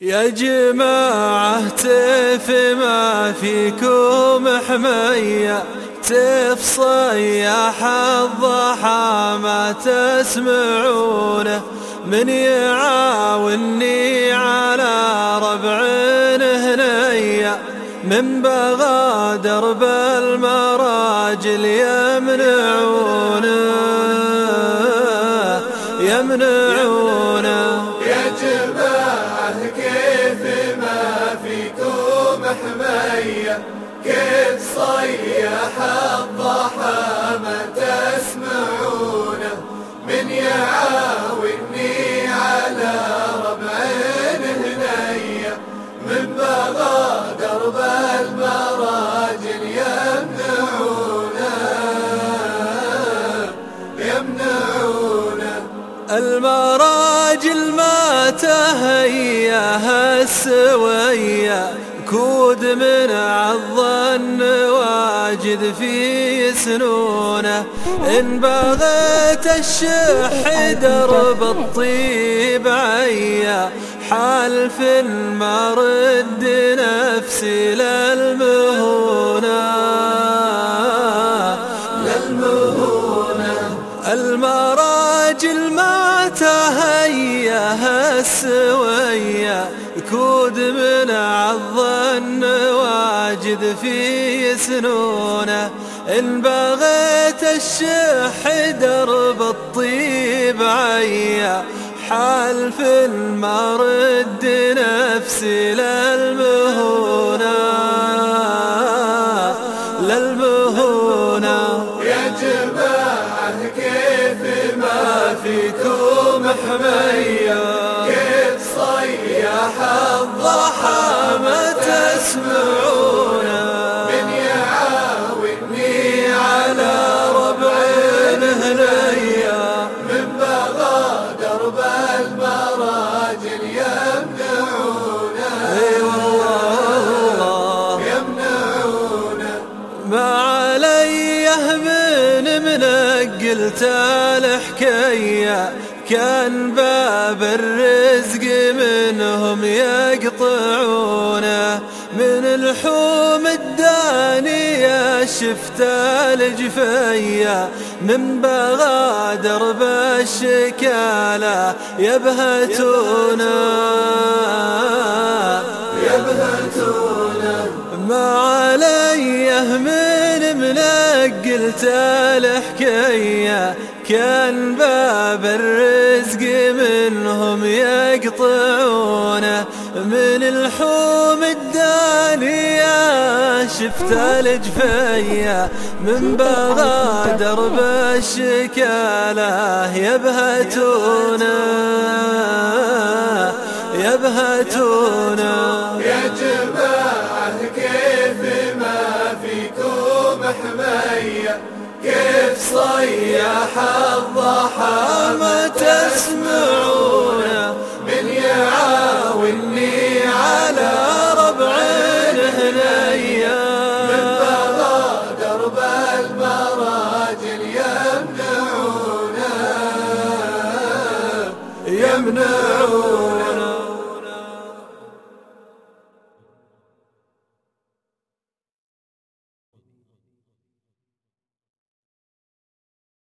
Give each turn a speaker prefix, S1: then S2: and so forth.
S1: يا جماعة تف ما فيكم حمية تف صياح الضحى ما تسمعونه. من يعاوني على ربع هنية. من بغى درب المراجل يمنعونه يمنعونه.
S2: كيف صيح الضحى ما تسمعونه من يعاوني على ربع هنية من بغى درب المراجل يمنعونه يمنعونه
S1: المراجل ما تهيأها السوية. كود من عظن واجد في سنونه. إن بغيت الشح درب الطيب عيا حالف ما رد نفسي للمهونة. للمهونة. المراجل ما تهياها السوية كود من عظن واجد في سنونه. إن بغيت الشح درب الطيب عيا. حالف ما رد نفسي للمهونة. للمهونة.
S2: يا جماعة كيف ما فيكم حمية ما
S1: عليه من منقلت الحكاية. كان باب الرزق منهم يقطعونه من الحوم الدانية شفت الجفية. من بغادر بالشكالة يبهتونه
S2: يبهتونه
S1: ما منقلت الحكاية كان باب الرزق منهم يقطعونه. من الحوم الدانية شفت الجفية من بغادر بالشكالة يبهتونه يبهتونه
S2: جماعة صيح الضحى ما تسمعونه من يعاوني على ربع هنية من بغى درب المراجل يمنعونه يمنعونه